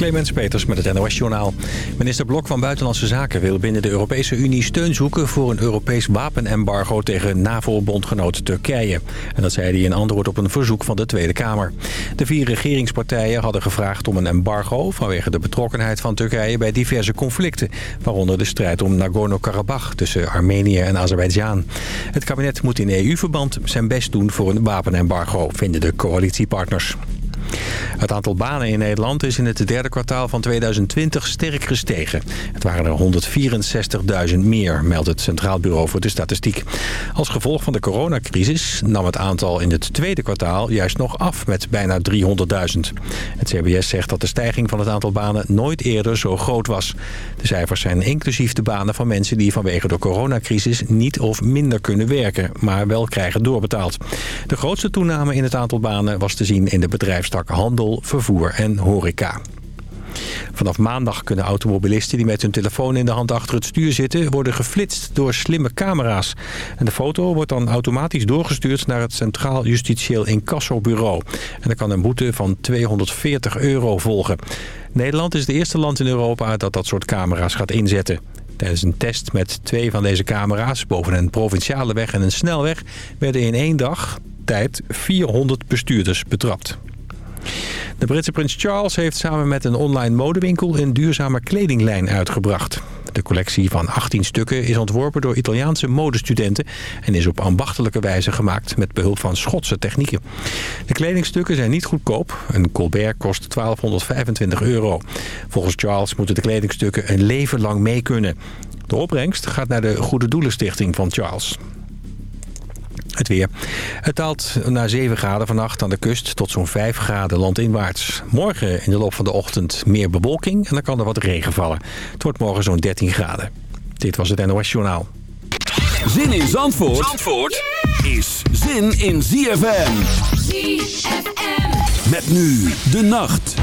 Clemens Peters met het NOS-journaal. Minister Blok van Buitenlandse Zaken wil binnen de Europese Unie steun zoeken... voor een Europees wapenembargo tegen NAVO-bondgenoot Turkije. En dat zei hij in antwoord op een verzoek van de Tweede Kamer. De vier regeringspartijen hadden gevraagd om een embargo... vanwege de betrokkenheid van Turkije bij diverse conflicten... waaronder de strijd om Nagorno-Karabakh tussen Armenië en Azerbeidzjan. Het kabinet moet in EU-verband zijn best doen voor een wapenembargo, vinden de coalitiepartners. Het aantal banen in Nederland is in het derde kwartaal van 2020 sterk gestegen. Het waren er 164.000 meer, meldt het Centraal Bureau voor de Statistiek. Als gevolg van de coronacrisis nam het aantal in het tweede kwartaal juist nog af met bijna 300.000. Het CBS zegt dat de stijging van het aantal banen nooit eerder zo groot was. De cijfers zijn inclusief de banen van mensen die vanwege de coronacrisis niet of minder kunnen werken, maar wel krijgen doorbetaald. De grootste toename in het aantal banen was te zien in de bedrijfstak handel, vervoer en horeca. Vanaf maandag kunnen automobilisten die met hun telefoon in de hand achter het stuur zitten... worden geflitst door slimme camera's. En de foto wordt dan automatisch doorgestuurd naar het Centraal Justitieel Incassobureau. En dan kan een boete van 240 euro volgen. Nederland is het eerste land in Europa dat dat soort camera's gaat inzetten. Tijdens een test met twee van deze camera's boven een provinciale weg en een snelweg... werden in één dag tijd 400 bestuurders betrapt. De Britse prins Charles heeft samen met een online modewinkel een duurzame kledinglijn uitgebracht. De collectie van 18 stukken is ontworpen door Italiaanse modestudenten... en is op ambachtelijke wijze gemaakt met behulp van Schotse technieken. De kledingstukken zijn niet goedkoop. Een Colbert kost 1225 euro. Volgens Charles moeten de kledingstukken een leven lang mee kunnen. De opbrengst gaat naar de Goede Doelenstichting van Charles. Het weer. Het daalt naar 7 graden vannacht aan de kust tot zo'n 5 graden landinwaarts. Morgen in de loop van de ochtend meer bewolking en dan kan er wat regen vallen. Het wordt morgen zo'n 13 graden. Dit was het NOS Journaal. Zin in Zandvoort, Zandvoort is zin in ZFM. ZFM. Met nu de nacht.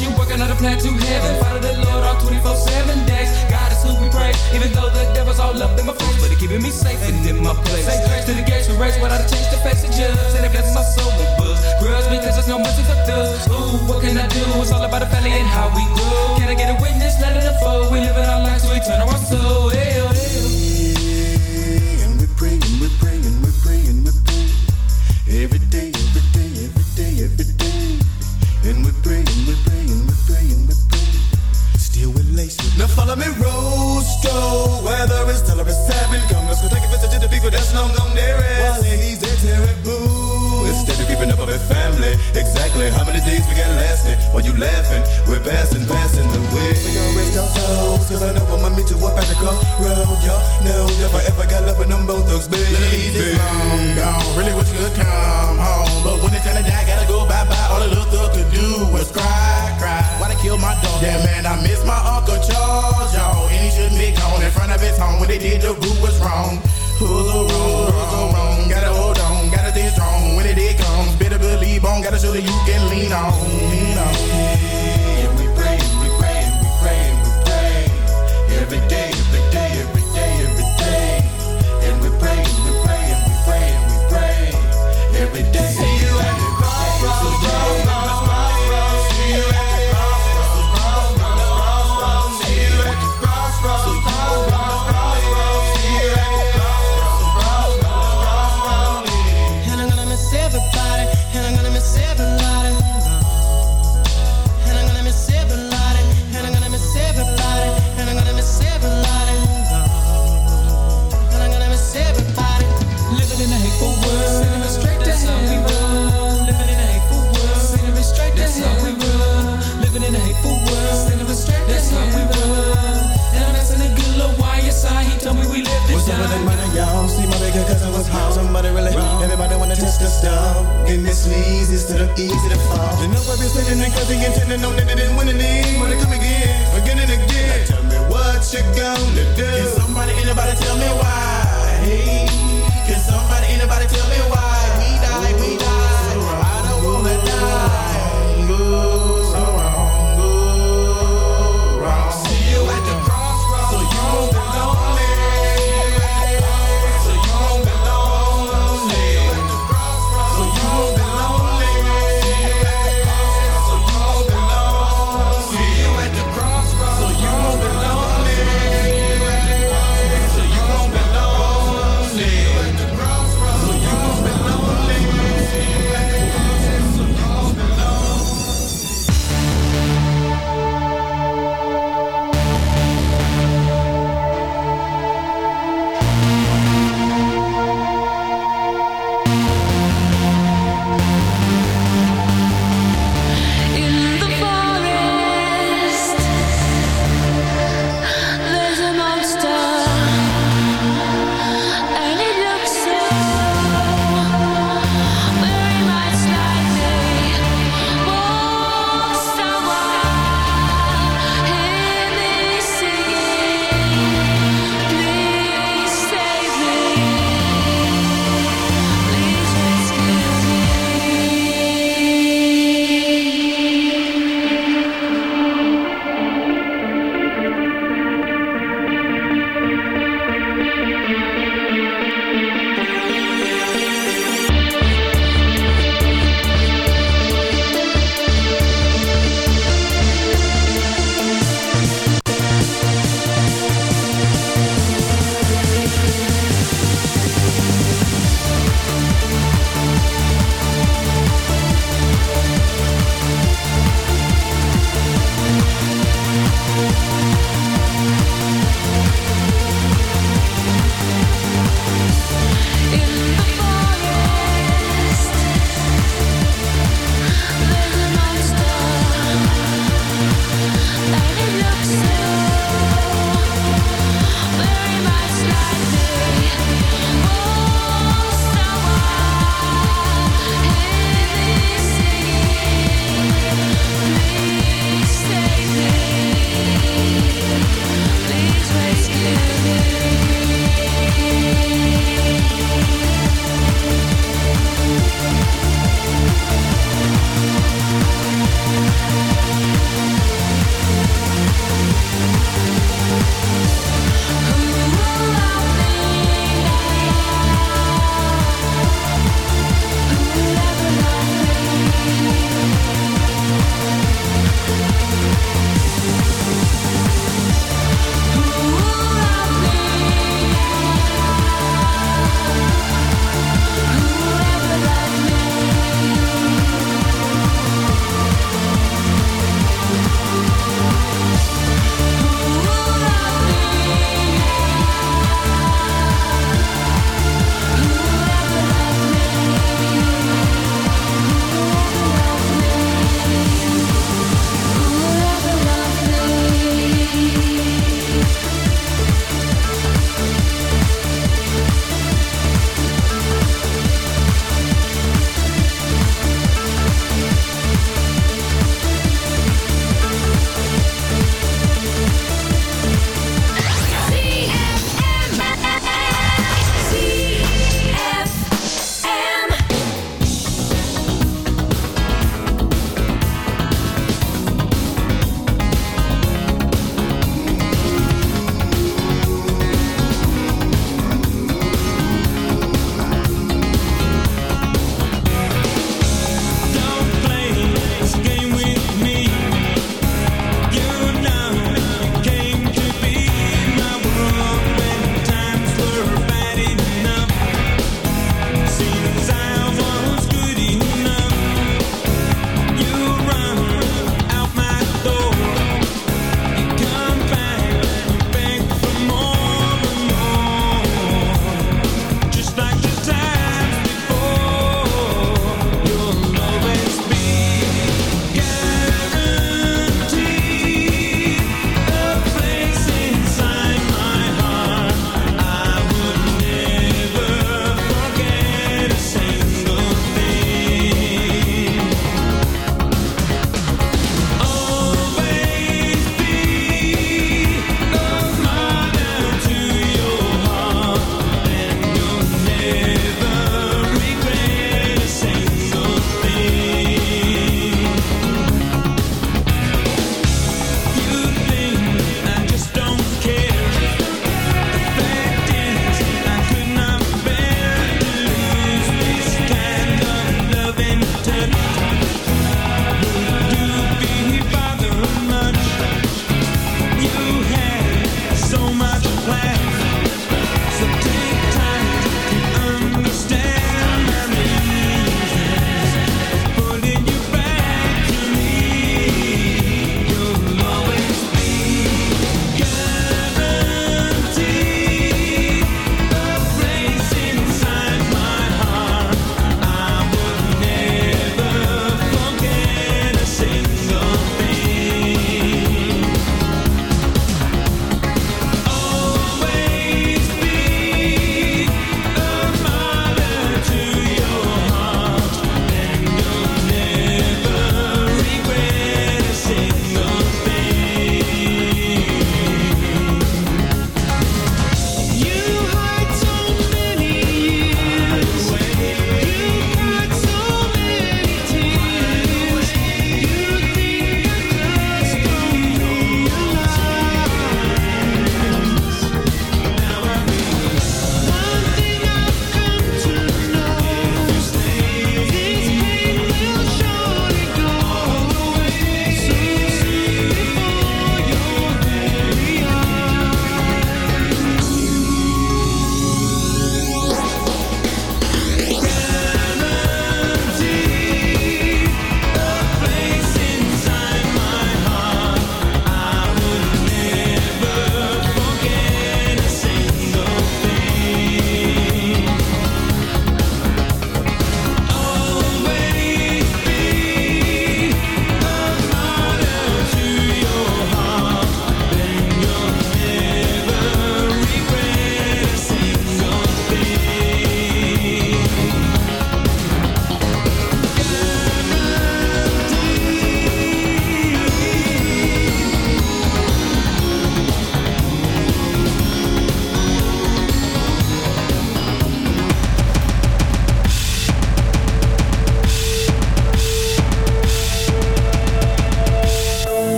You, working on a plan to heaven. Follow the Lord all 24 7 days. God is who we pray. Even though the devil's all up in my face, but he keeping me safe and in my place. Say grace to the gates we race without a change to face the judge. And it bless my soul with buzz. Grudge because there's no mercy for thugs. Ooh, what can I do? It's all about the family and how we grow. Can I get a witness? Let it unfold. We live in our lives, so we turn our soul. Hey, oh, follow me, Rosto. Weather is tell her it's seven. Come, let's go take a visit to the people that's long gone there. Keeping up with family. Exactly how many days we got lasting? While you laughing, we're passing, passing the way. We gon' rest our souls, cause I know I'ma meet you up at the crossroad. Y'all know if I ever got love with them both thugs, baby. Eazy, long gone. Really wish you could come home. But when it's time to die, gotta go bye-bye. All the little thug could do was cry, cry. Why they kill my dog? Yeah, man, I miss my Uncle Charles y'all. And he shouldn't be gone in front of his home. When they did, the group was wrong. Who's so wrong? Who's so wrong? Gotta hold on. Gotta show that you can lean on. Lean on. And we pray, we pray, we pray, we pray. Every day, us to stall. And this leads us to easy to fall. And no weapons sitting in cause they intend to know that they didn't win any. Wanna come again, again and again. Now tell me what you gonna do. Can somebody, anybody tell me why? Can somebody, anybody tell me why?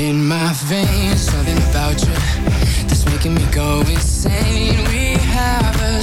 in my veins Something about you that's making me go insane. We have a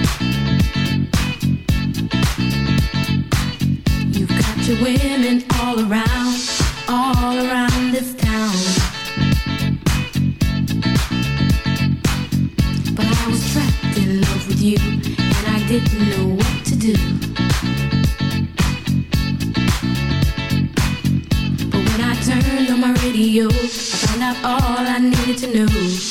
Your women all around, all around this town. But I was trapped in love with you, and I didn't know what to do. But when I turned on my radio, I found out all I needed to know.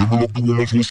Feeling like the woman's was.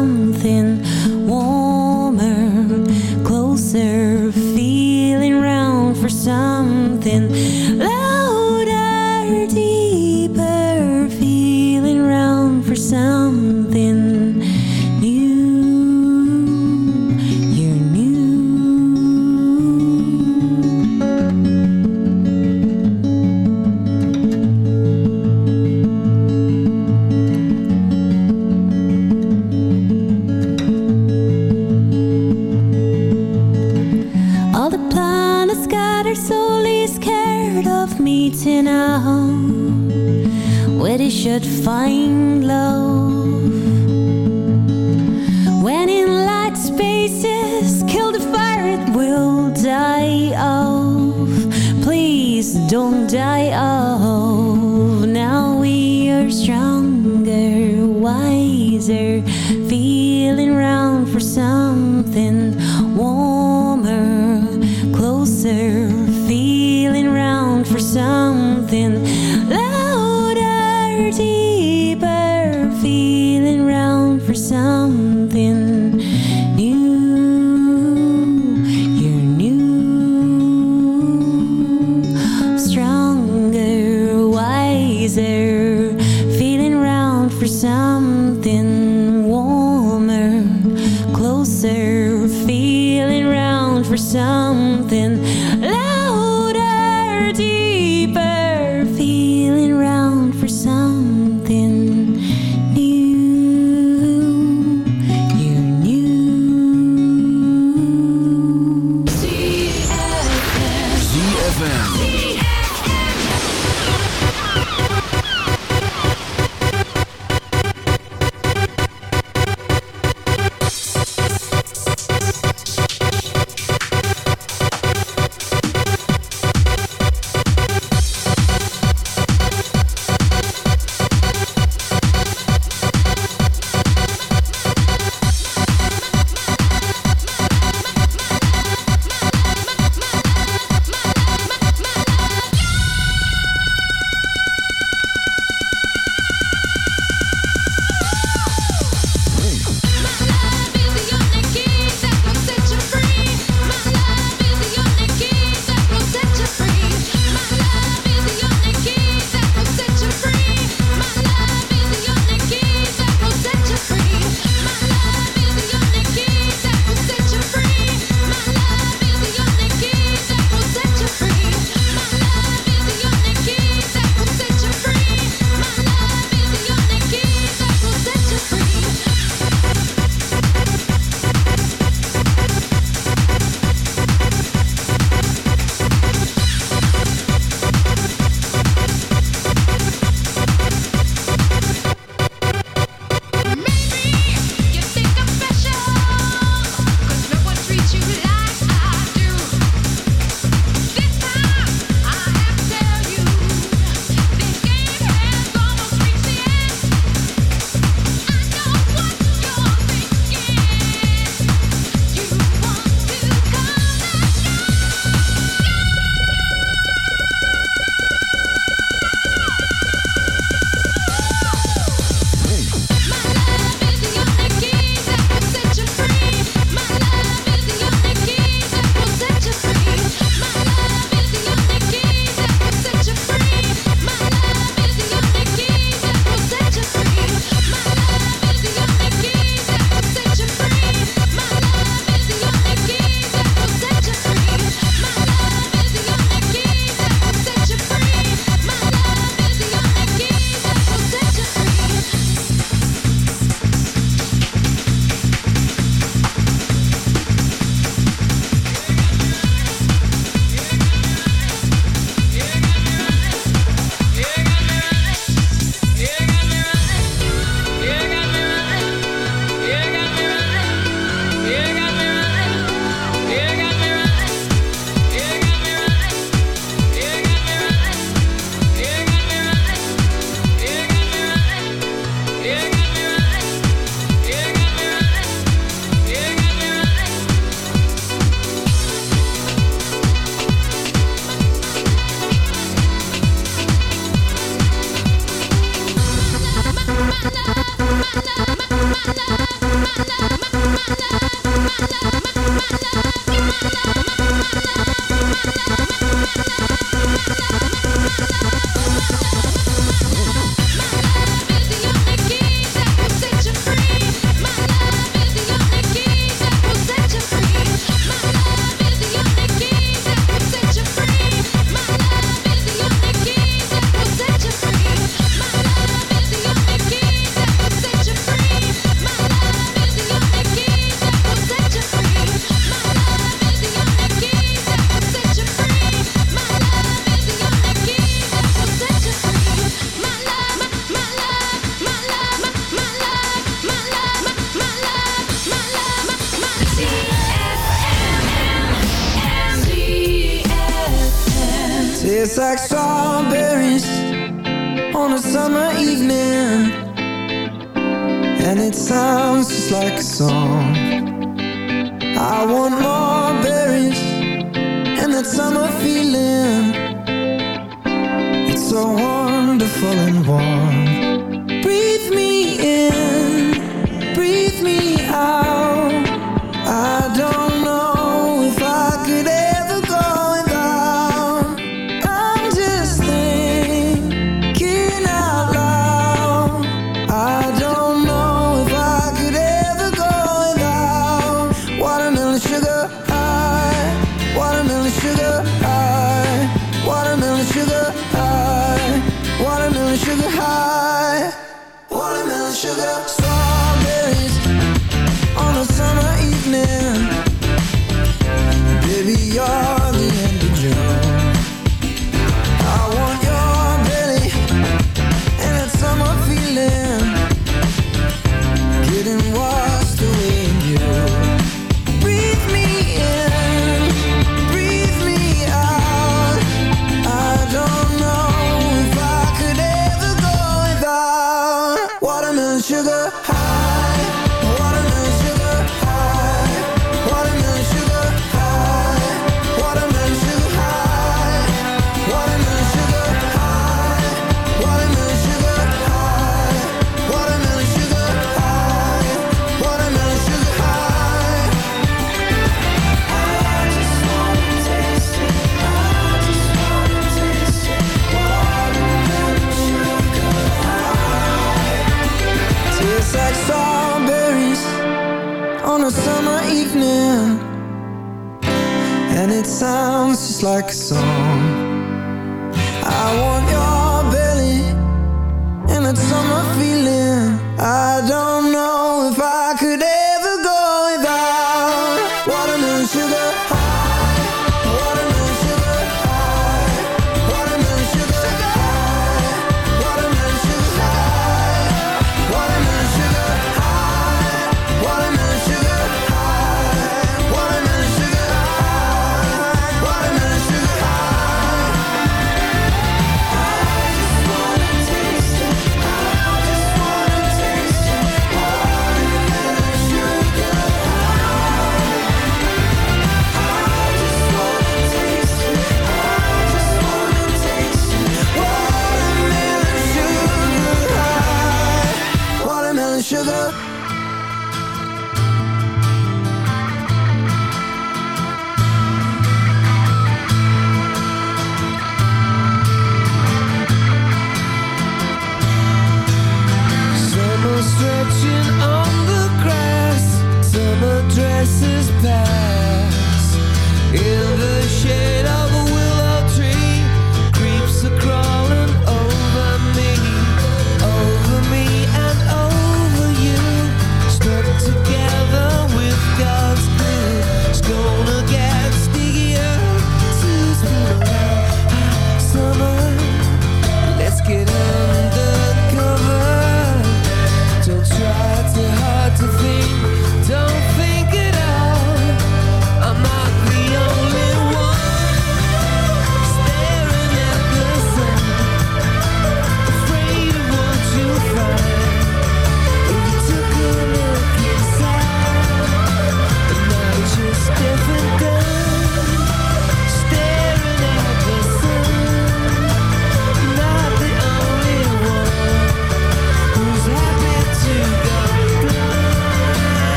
Find